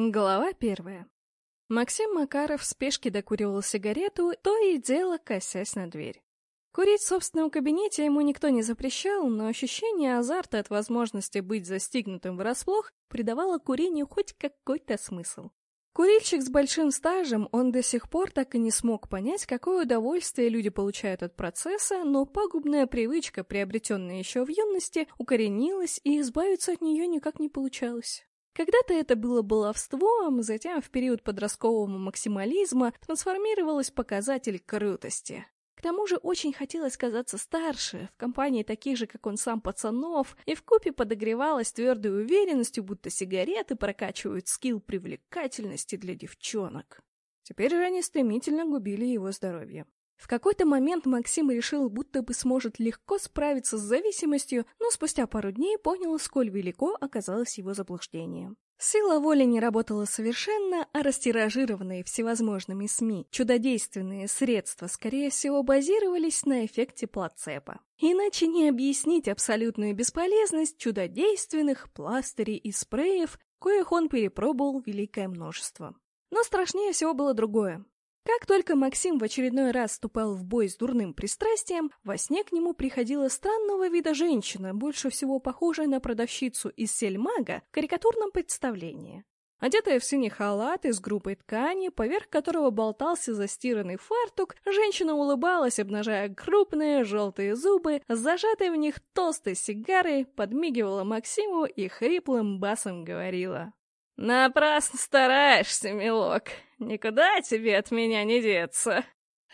Глава первая. Максим Макаров в спешке докуривал сигарету, то и дело косясь на дверь. Курить в собственном кабинете ему никто не запрещал, но ощущение азарта от возможности быть застигнутым врасплох придавало курению хоть какой-то смысл. Курильщик с большим стажем, он до сих пор так и не смог понять, какое удовольствие люди получают от процесса, но пагубная привычка, приобретенная еще в юности, укоренилась, и избавиться от нее никак не получалось. Когда-то это было баловством, затем в период подросткового максимализма трансформировалось в показатель крутости. К тому же очень хотелось казаться старше, в компании таких же, как он сам, пацанов, и вкупе подогревалась твердой уверенностью, будто сигареты прокачивают скилл привлекательности для девчонок. Теперь же они стремительно губили его здоровье. В какой-то момент Максим решил, будто бы сможет легко справиться с зависимостью, но спустя пару дней понял, сколь велико оказалось его заблуждение. Сила воли не работала совершенно, а растиражированные всевозможными СМИ чудодейственные средства, скорее всего, базировались на эффекте плацебо. Иначе не объяснить абсолютную бесполезность чудодейственных пластырей и спреев, коих он перепробовал великое множество. Но страшнее всего было другое. Как только Максим в очередной раз вступал в бой с дурным пристрастием, во сне к нему приходила странного вида женщина, больше всего похожая на продавщицу из сельмага в карикатурном представлении. Одетая в синий халат из грубой ткани, поверх которого болтался застиранный фартук, женщина улыбалась, обнажая крупные желтые зубы, зажатой в них толстой сигарой, подмигивала Максиму и хриплым басом говорила. «Напрасно стараешься, милок. Никуда тебе от меня не деться».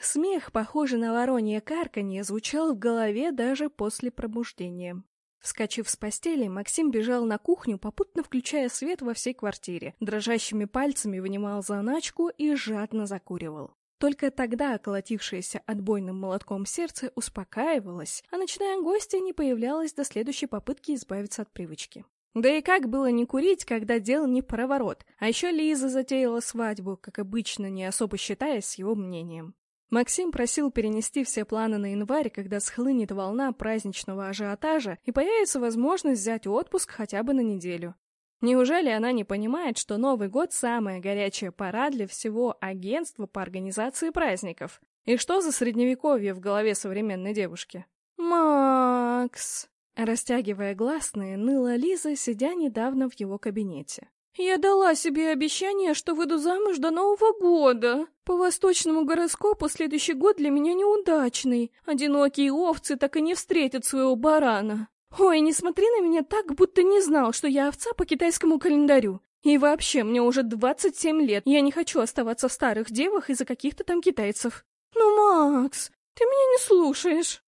Смех, похожий на воронье карканье, звучал в голове даже после пробуждения. Вскочив с постели, Максим бежал на кухню, попутно включая свет во всей квартире, дрожащими пальцами вынимал заначку и жадно закуривал. Только тогда колотившееся отбойным молотком сердце успокаивалось, а ночная гостья не появлялась до следующей попытки избавиться от привычки. Да и как было не курить, когда дело не проворот, а еще Лиза затеяла свадьбу, как обычно, не особо считаясь его мнением. Максим просил перенести все планы на январь, когда схлынет волна праздничного ажиотажа и появится возможность взять отпуск хотя бы на неделю. Неужели она не понимает, что Новый год – самая горячая пора для всего агентства по организации праздников? И что за средневековье в голове современной девушки? «Макс!» Растягивая гласные, ныла Лиза, сидя недавно в его кабинете. «Я дала себе обещание, что выйду замуж до Нового года. По восточному гороскопу следующий год для меня неудачный. Одинокие овцы так и не встретят своего барана. Ой, не смотри на меня так, будто не знал, что я овца по китайскому календарю. И вообще, мне уже 27 лет, я не хочу оставаться в старых девах из-за каких-то там китайцев. Ну, Макс, ты меня не слушаешь.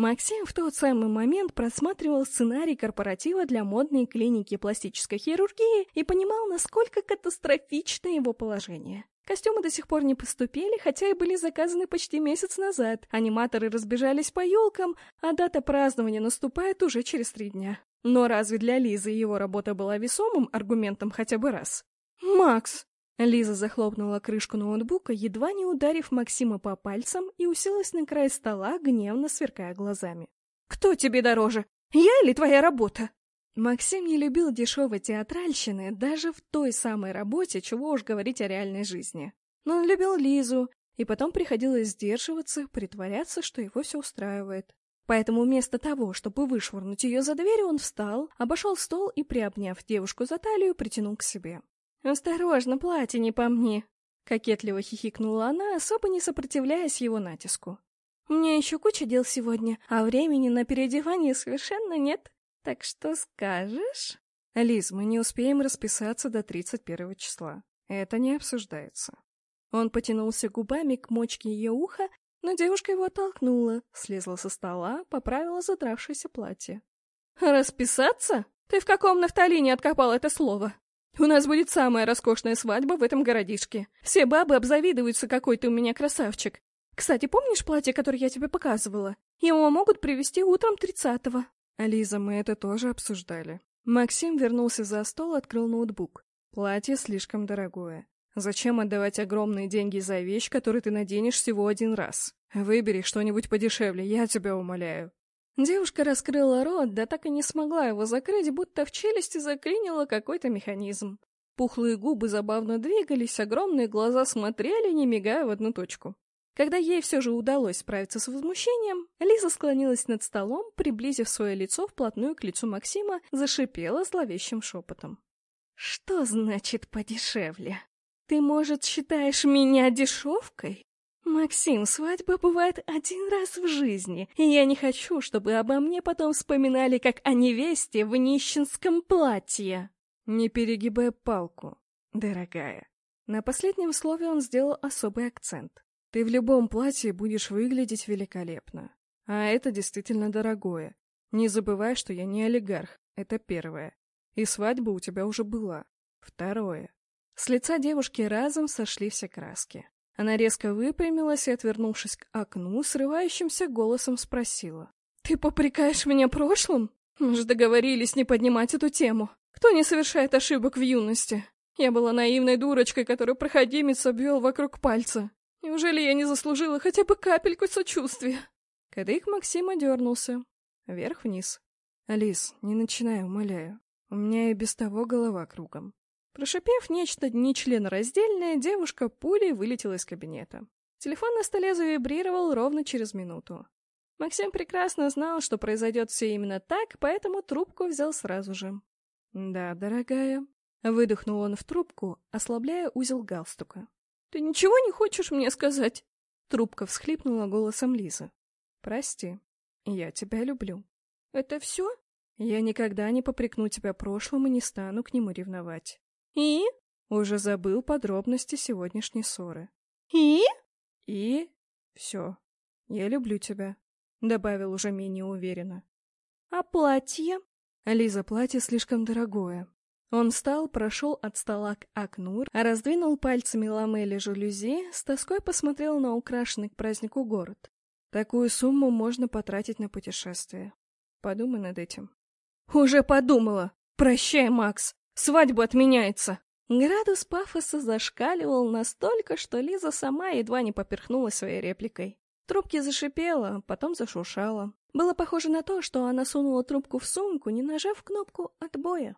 Максим в тот самый момент просматривал сценарий корпоратива для модной клиники пластической хирургии и понимал, насколько катастрофично его положение. Костюмы до сих пор не поступили, хотя и были заказаны почти месяц назад. Аниматоры разбежались по елкам, а дата празднования наступает уже через три дня. Но разве для Лизы его работа была весомым аргументом хотя бы раз? «Макс, Лиза захлопнула крышку ноутбука, едва не ударив Максима по пальцам, и уселась на край стола, гневно сверкая глазами. «Кто тебе дороже? Я или твоя работа?» Максим не любил дешевой театральщины даже в той самой работе, чего уж говорить о реальной жизни. Но он любил Лизу, и потом приходилось сдерживаться, притворяться, что его все устраивает. Поэтому вместо того, чтобы вышвырнуть ее за дверь, он встал, обошел стол и, приобняв девушку за талию, притянул к себе. «Осторожно, платье не по мне!» — кокетливо хихикнула она, особо не сопротивляясь его натиску. «У меня еще куча дел сегодня, а времени на переодевание совершенно нет. Так что скажешь?» «Лиз, мы не успеем расписаться до 31 числа. Это не обсуждается». Он потянулся губами к мочке ее уха, но девушка его оттолкнула, слезла со стола, поправила задравшееся платье. «Расписаться? Ты в каком нафталине откопал это слово?» У нас будет самая роскошная свадьба в этом городишке. Все бабы обзавидуются, какой ты у меня красавчик. Кстати, помнишь платье, которое я тебе показывала? Его могут привезти утром тридцатого. Ализа, мы это тоже обсуждали. Максим вернулся за стол, открыл ноутбук. Платье слишком дорогое. Зачем отдавать огромные деньги за вещь, которую ты наденешь всего один раз? Выбери что-нибудь подешевле, я тебя умоляю. Девушка раскрыла рот, да так и не смогла его закрыть, будто в челюсти заклинило какой-то механизм. Пухлые губы забавно двигались, огромные глаза смотрели, не мигая в одну точку. Когда ей все же удалось справиться с возмущением, Лиза склонилась над столом, приблизив свое лицо вплотную к лицу Максима, зашипела зловещим шепотом. «Что значит подешевле? Ты, может, считаешь меня дешевкой? Максим, свадьба бывает один раз в жизни, и я не хочу, чтобы обо мне потом вспоминали как о невесте в нищенском платье». «Не перегибай палку, дорогая». На последнем слове он сделал особый акцент. Ты в любом платье будешь выглядеть великолепно. А это действительно дорогое. Не забывай, что я не олигарх. Это первое. И свадьба у тебя уже была. Второе. С лица девушки разом сошли все краски. Она резко выпрямилась и, отвернувшись к окну, срывающимся голосом спросила. «Ты попрекаешь меня прошлым? Мы же договорились не поднимать эту тему. Кто не совершает ошибок в юности? Я была наивной дурочкой, которую проходимец обвел вокруг пальца. Неужели я не заслужила хотя бы капельку сочувствия? Кадык Максима дернулся. Вверх-вниз. Алис, не начинай, умоляю. У меня и без того голова кругом. Прошипев нечто нечленораздельное, девушка пулей вылетела из кабинета. Телефон на столе завибрировал ровно через минуту. Максим прекрасно знал, что произойдет все именно так, поэтому трубку взял сразу же. «Да, дорогая», — выдохнул он в трубку, ослабляя узел галстука. «Ты ничего не хочешь мне сказать?» Трубка всхлипнула голосом Лизы. «Прости, я тебя люблю». «Это все?» «Я никогда не попрекну тебя прошлым и не стану к нему ревновать». «И?» Уже забыл подробности сегодняшней ссоры. «И?» «И?» «Все. Я люблю тебя», — добавил уже менее уверенно. «А платье?» «Лиза, платье слишком дорогое. Он встал, прошел от стола к окну, раздвинул пальцами ламели жалюзи, с тоской посмотрел на украшенный к празднику город. Такую сумму можно потратить на путешествие. Подумай над этим. Уже подумала. Прощай, Макс. Свадьба отменяется. Градус пафоса зашкаливал настолько, что Лиза сама едва не поперхнулась своей репликой. Трубки зашипела, потом зашуршала. Было похоже на то, что она сунула трубку в сумку, не нажав кнопку отбоя.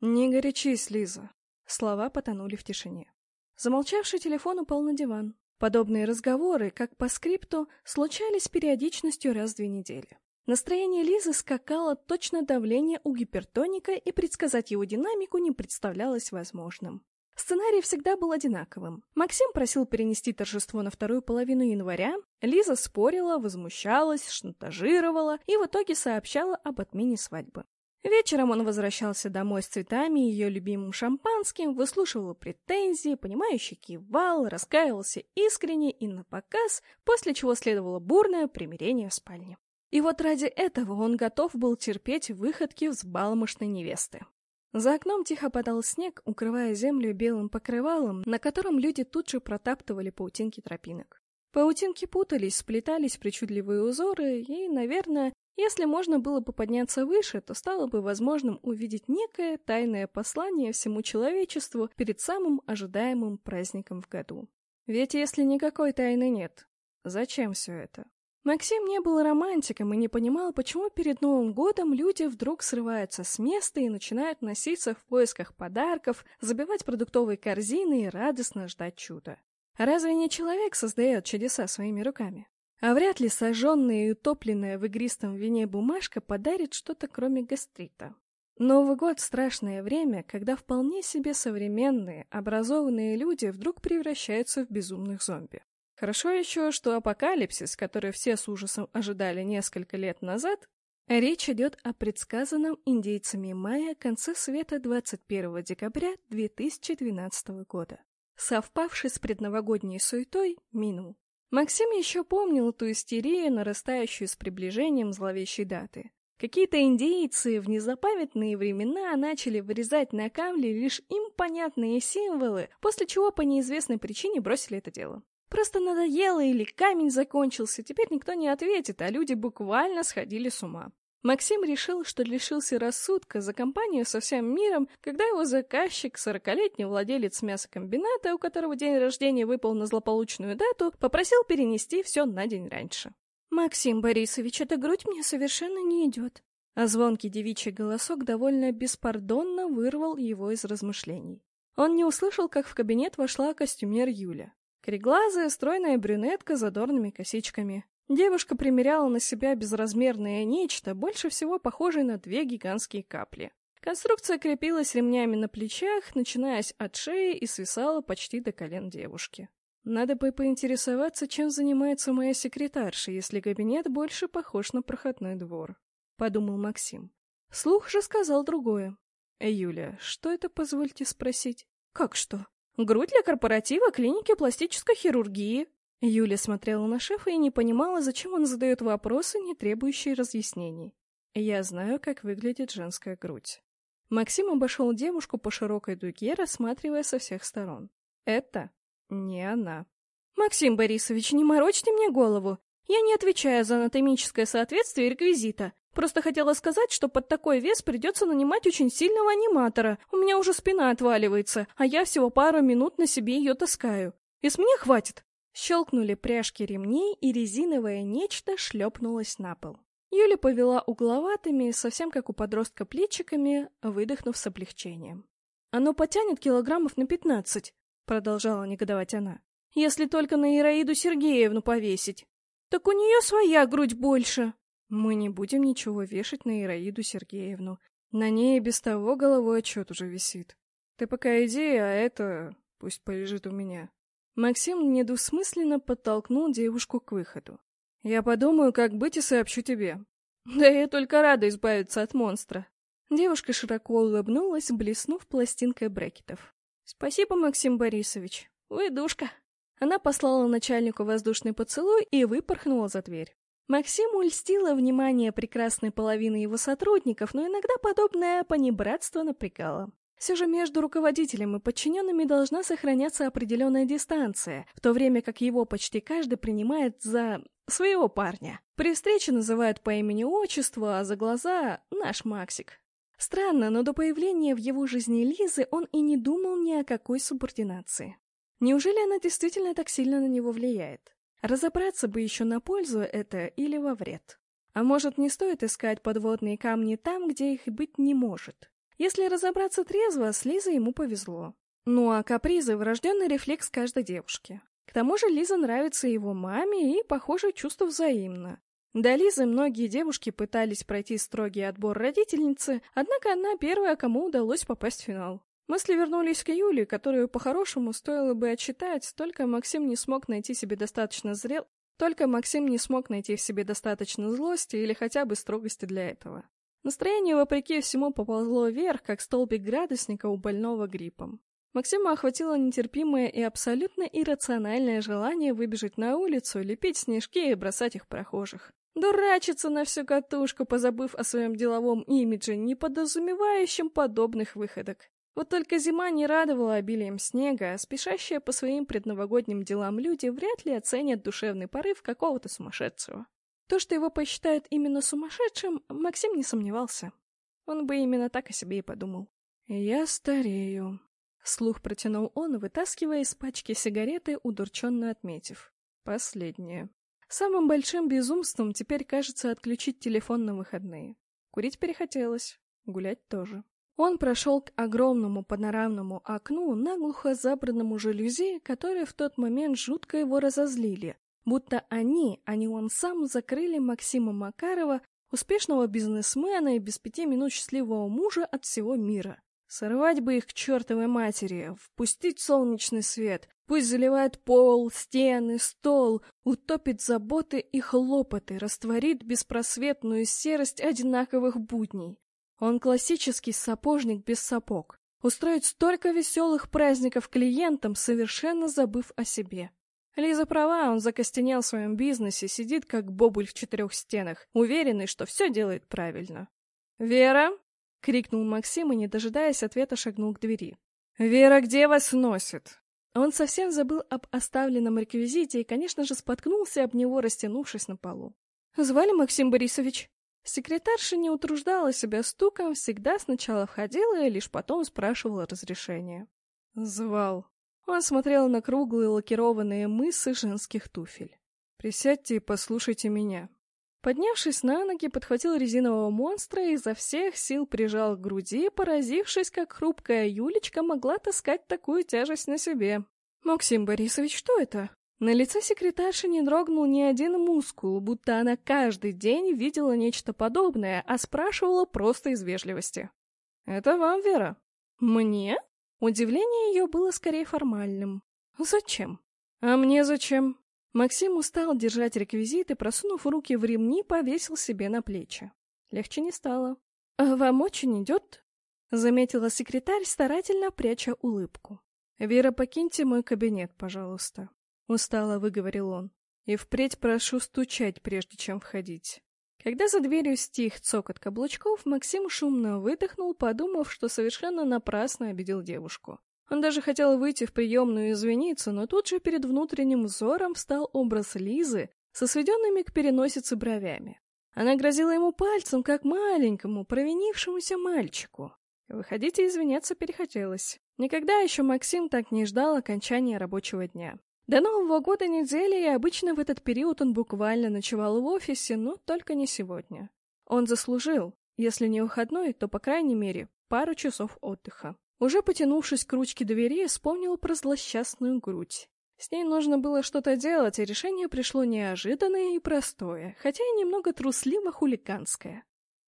«Не горячись, Лиза». Слова потонули в тишине. Замолчавший телефон упал на диван. Подобные разговоры, как по скрипту, случались периодичностью раз в две недели. Настроение Лизы скакало точно давление у гипертоника, и предсказать его динамику не представлялось возможным. Сценарий всегда был одинаковым. Максим просил перенести торжество на вторую половину января, Лиза спорила, возмущалась, шантажировала и в итоге сообщала об отмене свадьбы. Вечером он возвращался домой с цветами и ее любимым шампанским, выслушивал претензии, понимающе кивал, раскаивался искренне и напоказ, после чего следовало бурное примирение в спальне. И вот ради этого он готов был терпеть выходки взбалмошной невесты. За окном тихо падал снег, укрывая землю белым покрывалом, на котором люди тут же протаптывали паутинки тропинок. Паутинки путались, сплетались причудливые узоры, и, наверное, если можно было бы подняться выше, то стало бы возможным увидеть некое тайное послание всему человечеству перед самым ожидаемым праздником в году. Ведь если никакой тайны нет, зачем все это? Максим не был романтиком и не понимал, почему перед Новым годом люди вдруг срываются с места и начинают носиться в поисках подарков, забивать продуктовые корзины и радостно ждать чуда. Разве не человек создает чудеса своими руками? А вряд ли сожженная и утопленная в игристом вине бумажка подарит что-то кроме гастрита. Новый год — страшное время, когда вполне себе современные, образованные люди вдруг превращаются в безумных зомби. Хорошо еще, что апокалипсис, который все с ужасом ожидали несколько лет назад, речь идет о предсказанном индейцами майя конце света 21 декабря 2012 года, совпавший с предновогодней суетой, минул. Максим еще помнил ту истерию, нарастающую с приближением зловещей даты. Какие-то индейцы в незапамятные времена начали вырезать на камне лишь им понятные символы, после чего по неизвестной причине бросили это дело. Просто надоело или камень закончился, теперь никто не ответит, а люди буквально сходили с ума. Максим решил, что лишился рассудка за компанию со всем миром, когда его заказчик, сорокалетний владелец мясокомбината, у которого день рождения выпал на злополучную дату, попросил перенести все на день раньше. «Максим Борисович, эта грудь мне совершенно не идет». А звонкий девичий голосок довольно беспардонно вырвал его из размышлений. Он не услышал, как в кабинет вошла костюмер Юля. Кореглазая, стройная брюнетка с задорными косичками. Девушка примеряла на себя безразмерное нечто, больше всего похожее на две гигантские капли. Конструкция крепилась ремнями на плечах, начинаясь от шеи и свисала почти до колен девушки. Надо бы поинтересоваться, чем занимается моя секретарша, если кабинет больше похож на проходной двор, — подумал Максим. Слух же сказал другое. «Юля, что это, позвольте спросить?» «Как что?» «Грудь для корпоратива клиники пластической хирургии». Юля смотрела на шефа и не понимала, зачем он задает вопросы, не требующие разъяснений. «Я знаю, как выглядит женская грудь». Максим обошел девушку по широкой дуге, рассматривая со всех сторон. «Это не она». «Максим Борисович, не морочьте мне голову. Я не отвечаю за анатомическое соответствие реквизита. Просто хотела сказать, что под такой вес придется нанимать очень сильного аниматора. У меня уже спина отваливается, а я всего пару минут на себе ее таскаю. И с меня хватит. Щелкнули пряжки ремней, и резиновое нечто шлепнулось на пол. Юля повела угловатыми, совсем как у подростка плечиками, выдохнув с облегчением. «Оно потянет килограммов на пятнадцать», — продолжала негодовать она. «Если только на Ираиду Сергеевну повесить. Так у нее своя грудь больше». Мы не будем ничего вешать на Ираиду Сергеевну. На ней и без того головой отчет уже висит. Ты пока иди, а это пусть полежит у меня. Максим недвусмысленно подтолкнул девушку к выходу. Я подумаю, как быть, и сообщу тебе. Да я только рада избавиться от монстра. Девушка широко улыбнулась, блеснув пластинкой брекетов. Спасибо, Максим Борисович. Вы. Она послала начальнику воздушный поцелуй и выпорхнула за дверь. Максиму льстило внимание прекрасной половины его сотрудников, но иногда подобное понебратство напрягало. Все же между руководителем и подчиненными должна сохраняться определенная дистанция, в то время как его почти каждый принимает за своего парня. При встрече называют по имени-отчеству, а за глаза — наш Максик. Странно, но до появления в его жизни Лизы он и не думал ни о какой субординации. Неужели она действительно так сильно на него влияет? Разобраться бы еще на пользу это или во вред. А может, не стоит искать подводные камни там, где их быть не может. Если разобраться трезво, с Лизой ему повезло. Ну а капризы — врожденный рефлекс каждой девушки. К тому же Лиза нравится его маме, и, похоже, чувство взаимно. До Лизы многие девушки пытались пройти строгий отбор родительницы, однако она первая, кому удалось попасть в финал. Мысли вернулись к Юле, которую по-хорошему стоило бы отчитать, только Максим не смог найти себе достаточно зрел... Только Максим не смог найти в себе достаточно злости или хотя бы строгости для этого. Настроение, вопреки всему, поползло вверх, как столбик градусника у больного гриппом. Максима охватило нетерпимое и абсолютно иррациональное желание выбежать на улицу, лепить снежки и бросать их прохожих. Дурачиться на всю катушку, позабыв о своем деловом имидже, не подразумевающем подобных выходок. Вот только зима не радовала обилием снега, а спешащие по своим предновогодним делам люди вряд ли оценят душевный порыв какого-то сумасшедшего. То, что его посчитают именно сумасшедшим, Максим не сомневался. Он бы именно так о себе и подумал. «Я старею», — слух протянул он, вытаскивая из пачки сигареты, удурченно отметив. «Последнее. Самым большим безумством теперь кажется отключить телефон на выходные. Курить перехотелось, гулять тоже». Он прошел к огромному панорамному окну, наглухо забранному жалюзи, которые в тот момент жутко его разозлили, будто они, а не он сам, закрыли Максима Макарова, успешного бизнесмена и без пяти минут счастливого мужа от всего мира. Сорвать бы их к чертовой матери, впустить солнечный свет, пусть заливает пол, стены, стол, утопит заботы и хлопоты, растворит беспросветную серость одинаковых будней. Он классический сапожник без сапог. Устроит столько веселых праздников клиентам, совершенно забыв о себе. Лиза права, он закостенел в своем бизнесе, сидит как бобуль в четырех стенах, уверенный, что все делает правильно. «Вера!» — крикнул Максим и, не дожидаясь ответа, шагнул к двери. «Вера, где вас носит?» Он совсем забыл об оставленном реквизите и, конечно же, споткнулся об него, растянувшись на полу. «Звали Максим Борисович?» Секретарша не утруждала себя стуком, всегда сначала входила и лишь потом спрашивала разрешения. Звал. Он смотрел на круглые лакированные мысы женских туфель. «Присядьте и послушайте меня». Поднявшись на ноги, подхватил резинового монстра и изо всех сил прижал к груди, поразившись, как хрупкая Юлечка могла таскать такую тяжесть на себе. «Максим Борисович, что это?» На лице секретарши не дрогнул ни один мускул, будто она каждый день видела нечто подобное, а спрашивала просто из вежливости. «Это вам, Вера?» «Мне?» Удивление ее было скорее формальным. «Зачем?» «А мне зачем?» Максим устал держать реквизит и, просунув руки в ремни, повесил себе на плечи. Легче не стало. «А вам очень идет?» — заметила секретарь, старательно пряча улыбку. «Вера, покиньте мой кабинет, пожалуйста», — устало выговорил он. «И впредь прошу стучать, прежде чем входить». Когда за дверью стих цокот каблучков, Максим шумно выдохнул, подумав, что совершенно напрасно обидел девушку. Он даже хотел выйти в приемную и извиниться, но тут же перед внутренним взором встал образ Лизы со сведенными к переносице бровями. Она грозила ему пальцем, как маленькому, провинившемуся мальчику. Выходить и извиняться перехотелось. Никогда еще Максим так не ждал окончания рабочего дня. До Нового года недели, и обычно в этот период он буквально ночевал в офисе, но только не сегодня. Он заслужил, если не выходной, то, по крайней мере, пару часов отдыха. Уже потянувшись к ручке двери, вспомнил про злосчастную грудь. С ней нужно было что-то делать, и решение пришло неожиданное и простое, хотя и немного трусливо-хулиганское.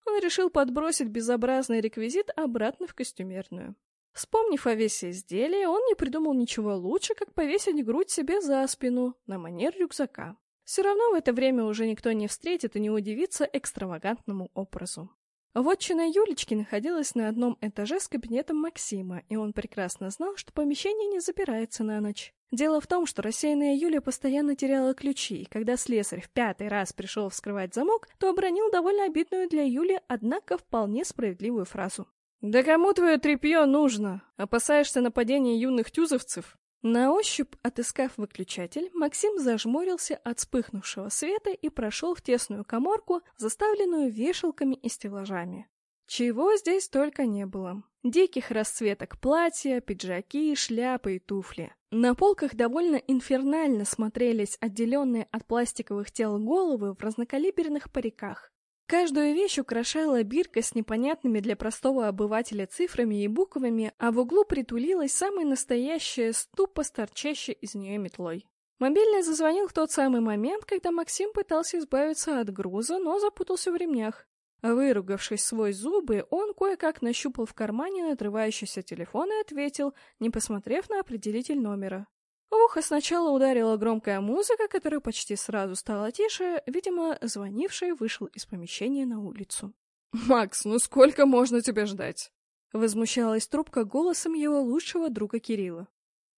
Он решил подбросить безобразный реквизит обратно в костюмерную. Вспомнив о весе изделия, он не придумал ничего лучше, как повесить грудь себе за спину, на манер рюкзака. Все равно в это время уже никто не встретит и не удивится экстравагантному образу. Вотчина Юлечки находилась на одном этаже с кабинетом Максима, и он прекрасно знал, что помещение не запирается на ночь. Дело в том, что рассеянная Юля постоянно теряла ключи, и когда слесарь в пятый раз пришел вскрывать замок, то обронил довольно обидную для Юли, однако вполне справедливую фразу. «Да кому твое тряпье нужно? Опасаешься нападения юных тюзовцев?» На ощупь, отыскав выключатель, Максим зажмурился от вспыхнувшего света и прошел в тесную коморку, заставленную вешалками и стеллажами. Чего здесь только не было. Диких расцветок платья, пиджаки, шляпы и туфли. На полках довольно инфернально смотрелись отделенные от пластиковых тел головы в разнокалиберных париках. Каждую вещь украшала бирка с непонятными для простого обывателя цифрами и буквами, а в углу притулилась самая настоящая ступа с торчащей из нее метлой. Мобильный зазвонил в тот самый момент, когда Максим пытался избавиться от груза, но запутался в ремнях. Выругавшись свой зубы, он кое-как нащупал в кармане надрывающийся телефон и ответил, не посмотрев на определитель номера. В ухо сначала ударила громкая музыка, которая почти сразу стала тише. Видимо, звонивший вышел из помещения на улицу. «Макс, ну сколько можно тебя ждать?» Возмущалась трубка голосом его лучшего друга Кирилла.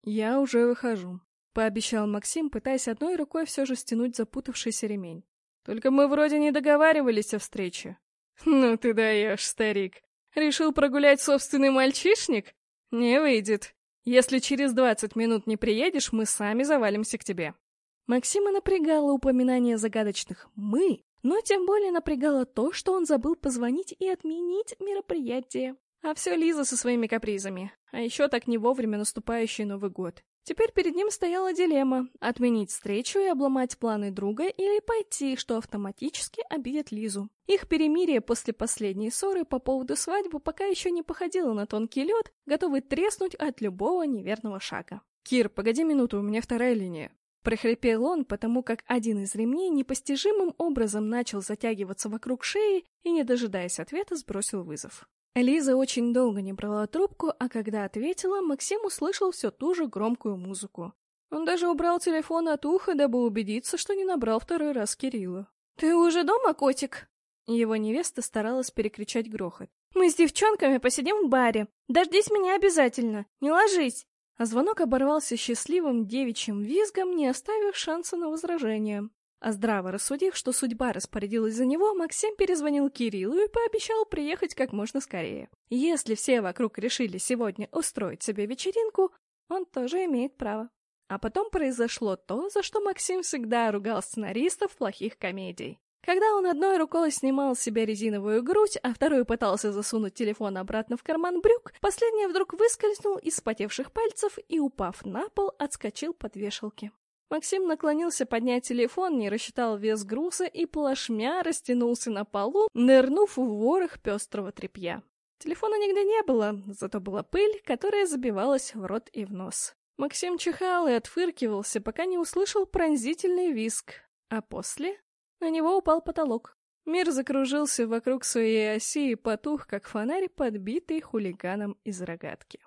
«Я уже выхожу», — пообещал Максим, пытаясь одной рукой все же стянуть запутавшийся ремень. «Только мы вроде не договаривались о встрече». «Ну ты даешь, старик. Решил прогулять собственный мальчишник? Не выйдет. Если через двадцать минут не приедешь, мы сами завалимся к тебе. Максима напрягало упоминание загадочных «мы», но тем более напрягало то, что он забыл позвонить и отменить мероприятие. А все Лиза со своими капризами. А еще так не вовремя наступающий Новый год. Теперь перед ним стояла дилемма — отменить встречу и обломать планы друга или пойти, что автоматически обидит Лизу. Их перемирие после последней ссоры по поводу свадьбы пока еще не походило на тонкий лед, готовый треснуть от любого неверного шага. «Кир, погоди минуту, у меня вторая линия». Прохрипел он, потому как один из ремней непостижимым образом начал затягиваться вокруг шеи и, не дожидаясь ответа, сбросил вызов. Лиза очень долго не брала трубку, а когда ответила, Максим услышал все ту же громкую музыку. Он даже убрал телефон от уха, дабы убедиться, что не набрал второй раз Кирилла. «Ты уже дома, котик?» Его невеста старалась перекричать грохот. «Мы с девчонками посидим в баре. Дождись меня обязательно. Не ложись!» А звонок оборвался счастливым девичьим визгом, не оставив шанса на возражение. А здраво рассудив, что судьба распорядилась за него, Максим перезвонил Кириллу и пообещал приехать как можно скорее. Если все вокруг решили сегодня устроить себе вечеринку, он тоже имеет право. А потом произошло то, за что Максим всегда ругал сценаристов плохих комедий. Когда он одной рукой снимал с себя резиновую грудь, а второй пытался засунуть телефон обратно в карман брюк, последний вдруг выскользнул из спотевших пальцев и, упав на пол, отскочил под вешалки. Максим наклонился поднять телефон, не рассчитал вес груза и плашмя растянулся на полу, нырнув в ворох пестрого тряпья. Телефона нигде не было, зато была пыль, которая забивалась в рот и в нос. Максим чихал и отфыркивался, пока не услышал пронзительный виск, а после на него упал потолок. Мир закружился вокруг своей оси и потух, как фонарь, подбитый хулиганом из рогатки.